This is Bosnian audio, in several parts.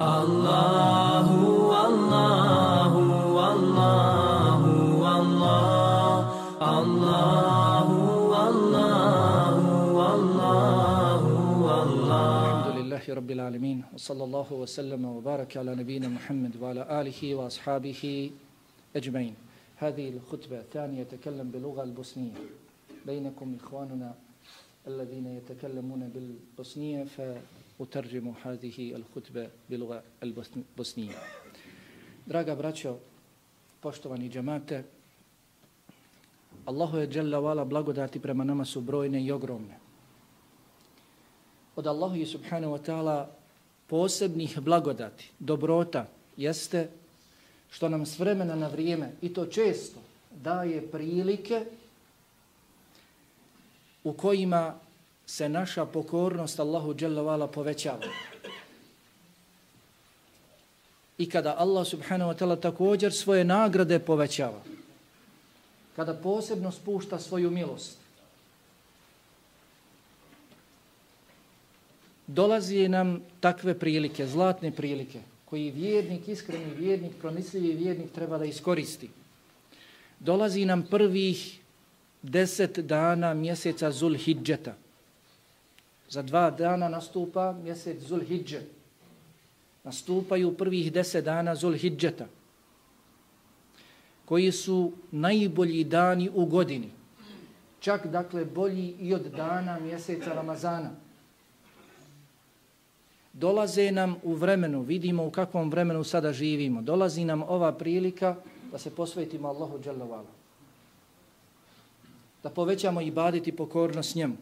الله والله والله والله الله والله والله والله الحمد لله رب العالمين وصلى الله وسلم وبارك على نبينا محمد وعلى آله وأصحابه أجمعين هذه الخطبة الثانية يتكلم بلغة البوسنية بينكم إخواننا الذين يتكلمون بالبوسنية ف utrđimu hadihi al-hutbe biloga al-Bosnije. Draga braćo, poštovani džemate, Allahu je dželjavala blagodati prema nama su brojne i ogromne. Od Allahu je subhanahu wa ta'ala posebnih blagodati, dobrota, jeste što nam s vremena na vrijeme, i to često, daje prilike u kojima se naša pokornost Allahu dželle povećava. I kada Allah subhanahu wa ta'ala također svoje nagrade povećava, kada posebno spušta svoju milost, dolazi nam takve prilike, zlatne prilike, koji vjernik, iskreni vjernik, promisljivi vjernik treba da iskoristi. Dolazi nam prvih deset dana mjeseca Zulhidžeta. Za dva dana nastupa mjesec Zulhidže. Nastupaju prvih deset dana Zulhidžeta, koji su najbolji dani u godini. Čak, dakle, bolji i od dana mjeseca Ramazana dolaze nam u vremenu, vidimo u kakvom vremenu sada živimo, dolazi nam ova prilika da se posvetimo Allahu Đalavala. Da povećamo i baditi pokornost njemu.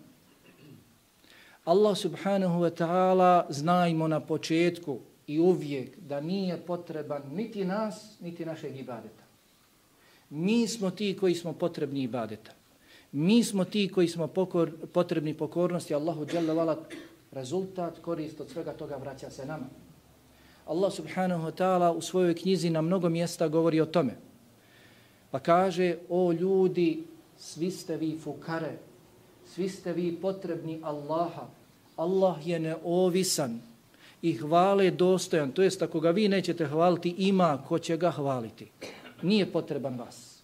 Allah subhanahu wa ta'ala znajmo na početku i uvijek da nije potreban niti nas, niti našeg ibadeta. Mi smo ti koji smo potrebni ibadeta. Mi smo ti koji smo pokor, potrebni pokornosti Allahu Đalavala rezultat, korist od svega toga vraća se nama. Allah subhanahu wa ta'ala u svojoj knjizi na mnogo mjesta govori o tome. Pa kaže, o ljudi, svi ste vi fukare, svi ste vi potrebni Allaha. Allah je neovisan i hvale dostojan. To jest, ako ga vi nećete hvaliti, ima ko će ga hvaliti. Nije potreban vas.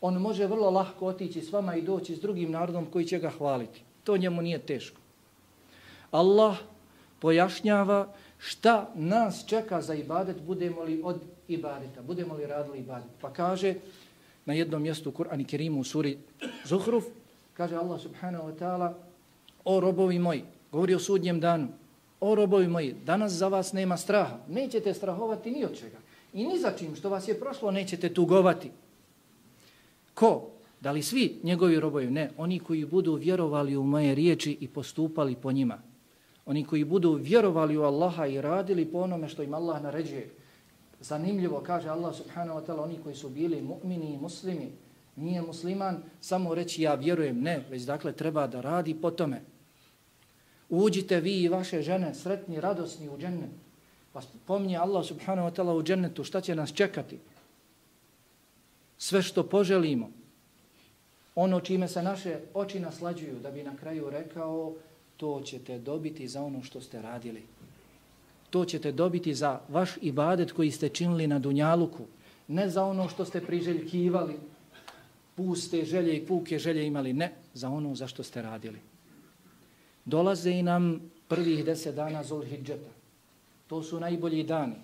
On može vrlo lahko otići s vama i doći s drugim narodom koji će ga hvaliti. To njemu nije teško. Allah pojašnjava šta nas čeka za ibadet, budemo li od ibadeta, budemo li radili ibadet. Pa kaže na jednom mjestu u Kur'an i Kerimu u suri Zuhruf, kaže Allah subhanahu wa ta'ala, o robovi moji, govori o sudnjem danu, o robovi moji, danas za vas nema straha, nećete strahovati ni od čega. I ni za čim što vas je prošlo nećete tugovati. Ko? Da li svi njegovi robovi? Ne, oni koji budu vjerovali u moje riječi i postupali po njima. Oni koji budu vjerovali u Allaha i radili po onome što im Allah naređuje. Zanimljivo kaže Allah subhanahu wa ta'ala, oni koji su bili mu'mini i muslimi, nije musliman samo reći ja vjerujem, ne, već dakle treba da radi po tome. Uđite vi i vaše žene sretni, radosni u džennet. Pa pomnije Allah subhanahu wa ta'ala u džennetu šta će nas čekati. Sve što poželimo, ono čime se naše oči naslađuju, da bi na kraju rekao to ćete dobiti za ono što ste radili. To ćete dobiti za vaš ibadet koji ste činili na Dunjaluku, ne za ono što ste priželjkivali, puste želje i puke želje imali, ne, za ono za što ste radili. Dolaze i nam prvih deset dana Zulhidžeta. To su najbolji dani.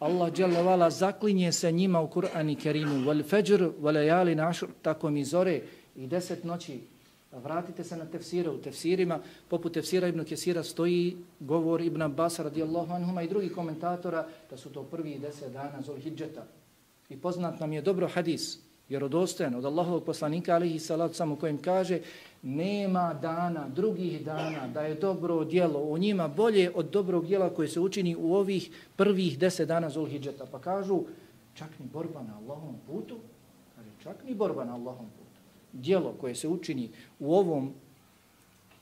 Allah dželle vala zaklinje se njima u Kur'anu Kerimu, "Wal fajr wa layalin ashr", tako mi zore i deset noći Vratite se na tefsire. U tefsirima, poput tefsira Ibn Kesira, stoji govor Ibn Abbas radijallahu anhuma i drugih komentatora da su to prvi deset dana Zulhidžeta. I poznat nam je dobro hadis, vjerodostojan od Allahovog poslanika, alihi salatu samo kojim kaže nema dana, drugih dana, da je dobro djelo u njima bolje od dobrog djela koje se učini u ovih prvih deset dana Zulhidžeta. Pa kažu, čak ni borba na Allahovom putu, čak ni borba na Allahovom putu Djelo koje se učini u ovom,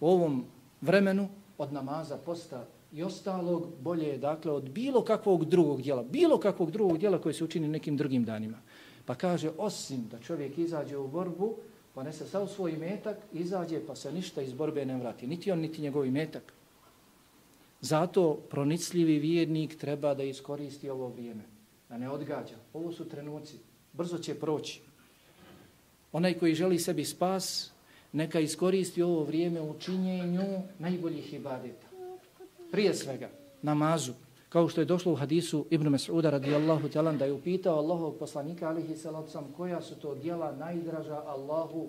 u ovom vremenu od namaza, posta i ostalog, bolje je dakle od bilo kakvog drugog djela, bilo kakvog drugog djela koje se učini nekim drugim danima. Pa kaže, osim da čovjek izađe u borbu, ponese sav svoj metak, izađe pa se ništa iz borbe ne vrati. Niti on, niti njegov metak. Zato pronicljivi vjernik treba da iskoristi ovo vrijeme, da ne odgađa. Ovo su trenuci, brzo će proći. Onaj koji želi sebi spas, neka iskoristi ovo vrijeme u činjenju najboljih ibadeta. Prije svega, namazu, kao što je došlo u hadisu Ibn Mas'uda radijallahu talan da je upitao Allahov poslanika alihi salacom koja su to dijela najdraža Allahu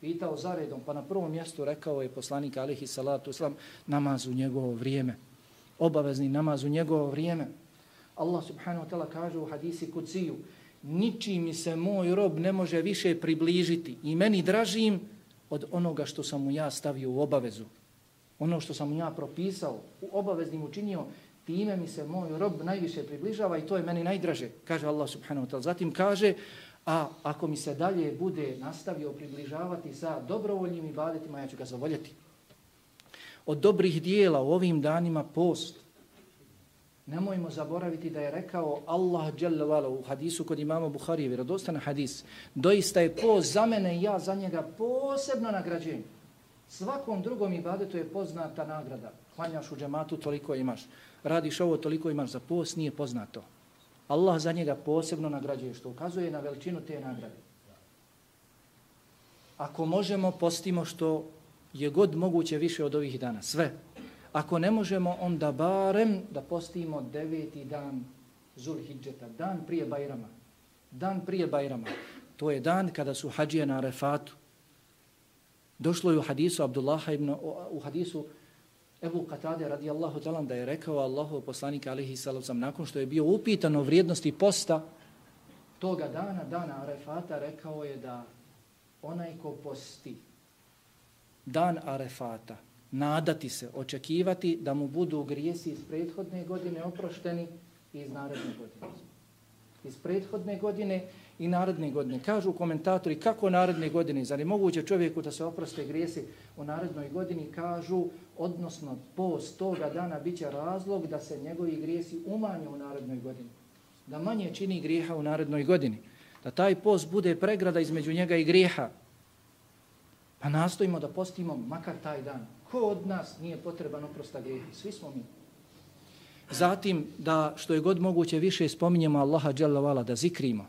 pitao zaredom, pa na prvom mjestu rekao je poslanik alihi salatu islam namaz u njegovo vrijeme. Obavezni namaz u njegovo vrijeme. Allah subhanahu wa ta'ala kaže u hadisi kuciju niči mi se moj rob ne može više približiti i meni dražim od onoga što sam mu ja stavio u obavezu. Ono što sam mu ja propisao, u obaveznim učinio, time mi se moj rob najviše približava i to je meni najdraže, kaže Allah subhanahu wa ta'ala. Zatim kaže, a ako mi se dalje bude nastavio približavati sa dobrovoljnim ibadetima, ja ću ga zavoljeti. Od dobrih dijela u ovim danima post. Nemojmo zaboraviti da je rekao Allah dželle u hadisu kod imama Buhari, vjerodostan hadis. Doista je post za mene i ja za njega posebno nagrađenje. Svakom drugom ibadetu je poznata nagrada. Klanjaš u džematu, toliko imaš. Radiš ovo, toliko imaš. Za post nije poznato. Allah za njega posebno nagrađuje, što ukazuje na veličinu te nagrade. Ako možemo, postimo što je god moguće više od ovih dana. Sve. Ako ne možemo, onda barem da postimo deveti dan Zulhidžeta, dan prije Bajrama. Dan prije Bajrama. To je dan kada su hađije na Arefatu. Došlo je u hadisu Abdullaha ibn, u hadisu Ebu Katade radijallahu talan da je rekao Allahu poslanik alihi sallam nakon što je bio upitan o vrijednosti posta toga dana, dana Arefata, rekao je da onaj ko posti dan Arefata, nadati se, očekivati da mu budu grijesi iz prethodne godine oprošteni i iz naredne godine. Iz prethodne godine i naredne godine. Kažu komentatori kako naredne godine, zar je moguće čovjeku da se oproste grijesi u narednoj godini, kažu odnosno post toga dana biće razlog da se njegovi grijesi umanje u narednoj godini. Da manje čini grijeha u narednoj godini. Da taj post bude pregrada između njega i grijeha. Pa nastojimo da postimo makar taj dan. Ko od nas nije potreban oprosta grijeha? Svi smo mi. Zatim da što je god moguće više spominjemo Allaha dželle da zikrimo.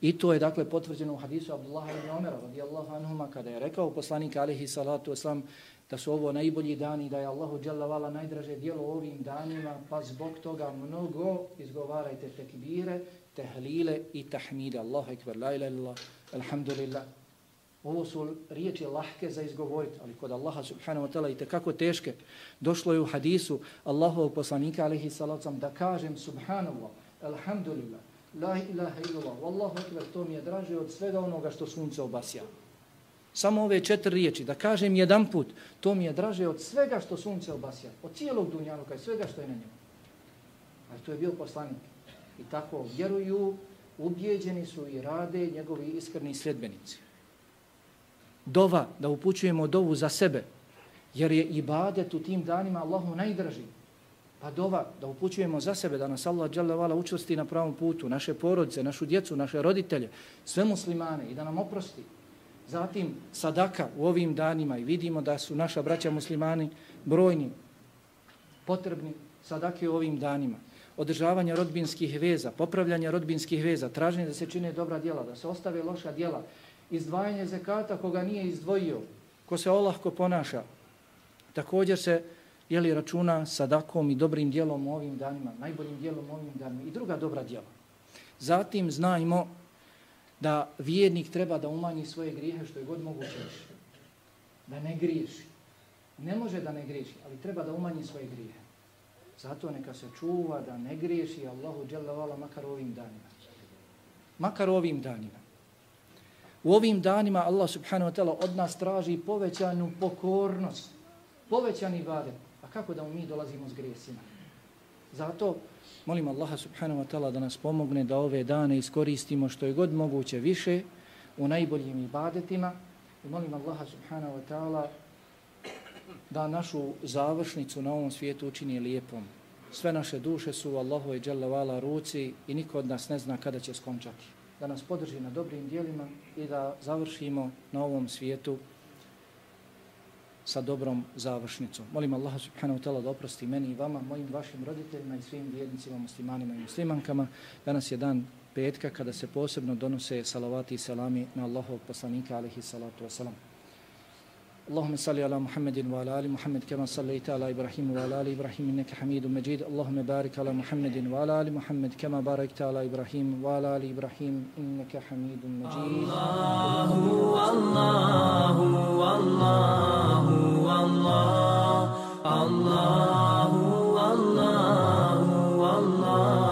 I to je dakle potvrđeno u hadisu Abdullah ibn Omera radijallahu anhuma kada je rekao poslanik alejhi salatu vesselam da su ovo najbolji dani da je Allahu dželle vala najdraže djelo ovim danima pa zbog toga mnogo izgovarajte tekbire, tehlile i tahmide. Allahu ekber, la ilaha illallah, alhamdulillah. Ovo su riječi lahke za izgovoriti, ali kod Allaha subhanahu wa ta'ala i tekako teške. Došlo je u hadisu Allahov poslanika alihi salacom da kažem subhanallah, alhamdulillah, La ilaha illallah, wallahu akbar, to mi je draže od svega onoga što sunce obasja. Samo ove četiri riječi, da kažem jedan put, to mi je draže od svega što sunce obasja, od cijelog dunjanuka i svega što je na njemu. Ali to je bio poslanik. I tako vjeruju, ubjeđeni su i rade njegovi iskreni sljedbenici. Dova, da upućujemo dovu za sebe, jer je ibadet u tim danima Allahu najdraži. Pa dova da upućujemo za sebe, da nas Allah dželle učvrsti na pravom putu, naše porodice, našu djecu, naše roditelje, sve muslimane i da nam oprosti. Zatim sadaka u ovim danima i vidimo da su naša braća muslimani brojni, potrebni sadake u ovim danima. Održavanje rodbinskih veza, popravljanje rodbinskih veza, traženje da se čine dobra djela, da se ostave loša djela, izdvajanje zekata koga nije izdvojio, ko se olahko ponaša. Također se je li računa sadakom i dobrim dijelom u ovim danima, najboljim dijelom u ovim danima i druga dobra dijela. Zatim znajmo da vjernik treba da umanji svoje grijehe što je god moguće Da ne griješi. Ne može da ne griješi, ali treba da umanji svoje grijehe. Zato neka se čuva da ne griješi Allahu dželavala makar ovim danima. Makar ovim danima. U ovim danima Allah subhanahu wa ta'ala od nas traži povećanu pokornost, povećani A kako da mi dolazimo s grijesima. Zato molim Allaha subhanahu wa ta'ala da nas pomogne da ove dane iskoristimo što je god moguće više u najboljim ibadetima i molim Allaha subhanahu wa ta'ala da našu završnicu na ovom svijetu učini lijepom. Sve naše duše su u Allahu dželle Jalla ruci i niko od nas ne zna kada će skončati. Da nas podrži na dobrim dijelima i da završimo na ovom svijetu sa dobrom završnicom. Molim Allaha subhanahu wa ta'ala da oprosti meni i vama, mojim vašim roditeljima i svim vjernicima, muslimanima i muslimankama. Danas je dan petka kada se posebno donose salavati i salami na Allahov poslanika alihi salatu wasalam. اللهم صل على محمد وعلى آل محمد كما صليت على إبراهيم وعلى آل إبراهيم إنك حميد مجيد. اللهم بارك على محمد وعلى آل محمد كما باركت على إبراهيم وعلى آل إبراهيم إنك حميد مجيد. الله والله والله والله الله والله والله